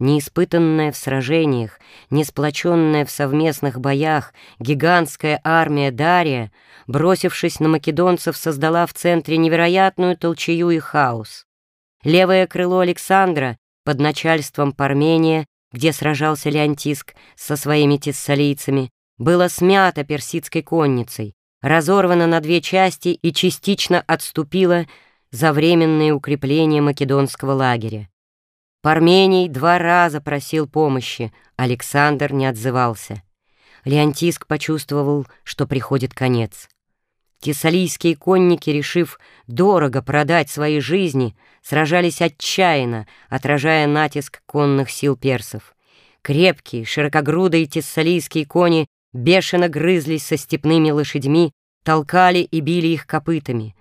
Неиспытанная в сражениях, не сплоченная в совместных боях, гигантская армия Дария, бросившись на македонцев, создала в центре невероятную толчею и хаос. Левое крыло Александра под начальством Пармения, где сражался Леонтиск со своими тессалийцами, было смято персидской конницей, разорвано на две части и частично отступило за временные укрепления македонского лагеря. Пармений два раза просил помощи, Александр не отзывался. Леонтиск почувствовал, что приходит конец. Тессалийские конники, решив дорого продать свои жизни, сражались отчаянно, отражая натиск конных сил персов. Крепкие, широкогрудые тессалийские кони бешено грызлись со степными лошадьми, толкали и били их копытами.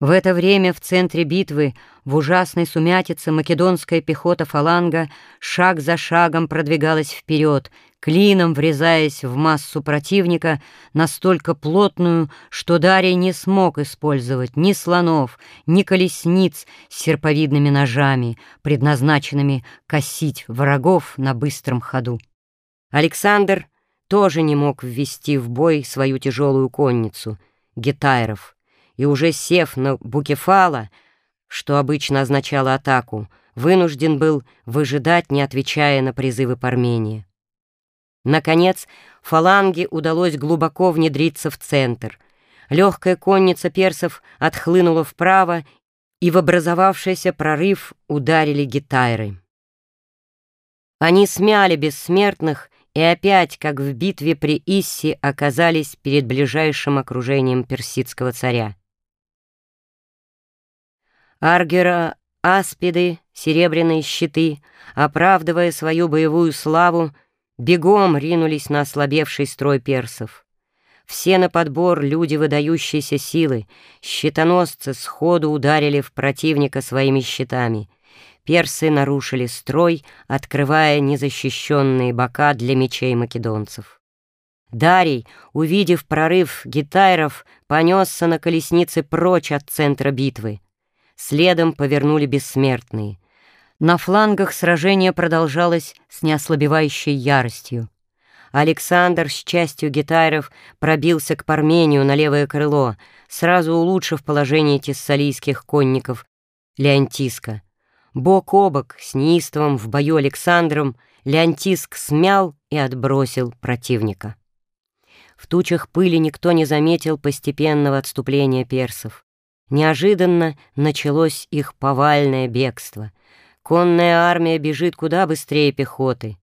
В это время в центре битвы, в ужасной сумятице, македонская пехота фаланга шаг за шагом продвигалась вперед, клином врезаясь в массу противника, настолько плотную, что Дарий не смог использовать ни слонов, ни колесниц с серповидными ножами, предназначенными косить врагов на быстром ходу. Александр тоже не мог ввести в бой свою тяжелую конницу — гетайров — и уже сев на букефала, что обычно означало атаку, вынужден был выжидать, не отвечая на призывы Пармении. Наконец, фаланге удалось глубоко внедриться в центр. Легкая конница персов отхлынула вправо, и в образовавшийся прорыв ударили гитайры. Они смяли бессмертных и опять, как в битве при Исси, оказались перед ближайшим окружением персидского царя. Аргера, аспиды, серебряные щиты, оправдывая свою боевую славу, бегом ринулись на ослабевший строй персов. Все на подбор люди выдающейся силы, щитоносцы сходу ударили в противника своими щитами. Персы нарушили строй, открывая незащищенные бока для мечей македонцев. Дарий, увидев прорыв гитайров, понесся на колеснице прочь от центра битвы. Следом повернули бессмертные. На флангах сражение продолжалось с неослабевающей яростью. Александр с частью гитайров пробился к Пармению на левое крыло, сразу улучшив положение тессалийских конников Леонтиска. Бок о бок с неистовым в бою Александром Леонтиск смял и отбросил противника. В тучах пыли никто не заметил постепенного отступления персов. Неожиданно началось их повальное бегство. Конная армия бежит куда быстрее пехоты.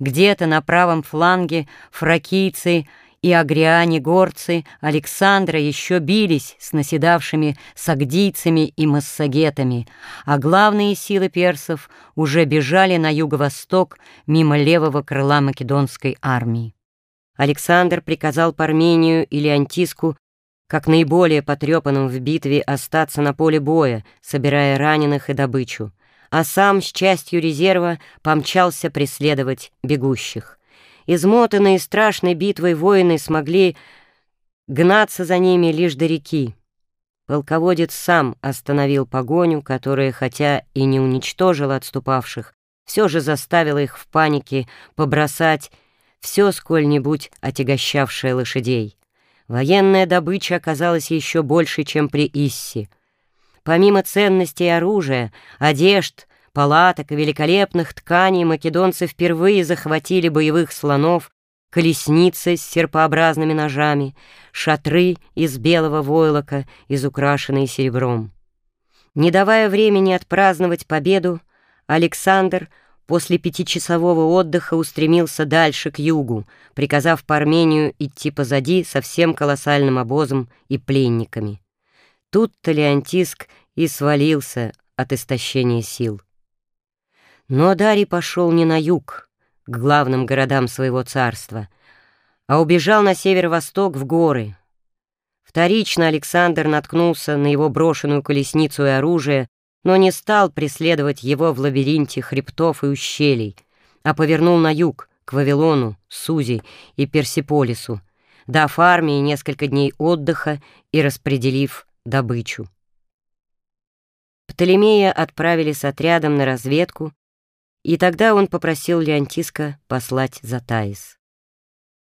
Где-то на правом фланге фракийцы и агриане-горцы Александра еще бились с наседавшими сагдийцами и массагетами, а главные силы персов уже бежали на юго-восток мимо левого крыла македонской армии. Александр приказал Пармению или Антиску как наиболее потрепанным в битве остаться на поле боя, собирая раненых и добычу, а сам с частью резерва помчался преследовать бегущих. Измотанные страшной битвой воины смогли гнаться за ними лишь до реки. Полководец сам остановил погоню, которая, хотя и не уничтожила отступавших, все же заставила их в панике побросать все сколь-нибудь отягощавшее лошадей. Военная добыча оказалась еще больше, чем при Исси. Помимо ценностей оружия, одежд, палаток и великолепных тканей, македонцы впервые захватили боевых слонов, колесницы с серпообразными ножами, шатры из белого войлока, изукрашенные серебром. Не давая времени отпраздновать победу, Александр — после пятичасового отдыха устремился дальше, к югу, приказав Пармению идти позади со всем колоссальным обозом и пленниками. Тут-то Леонтиск и свалился от истощения сил. Но Дарий пошел не на юг, к главным городам своего царства, а убежал на северо-восток в горы. Вторично Александр наткнулся на его брошенную колесницу и оружие, но не стал преследовать его в лабиринте хребтов и ущелий, а повернул на юг, к Вавилону, Сузи и Персиполису, дав армии несколько дней отдыха и распределив добычу. Птолемея отправили с отрядом на разведку И тогда он попросил Леонтиска послать за Таис.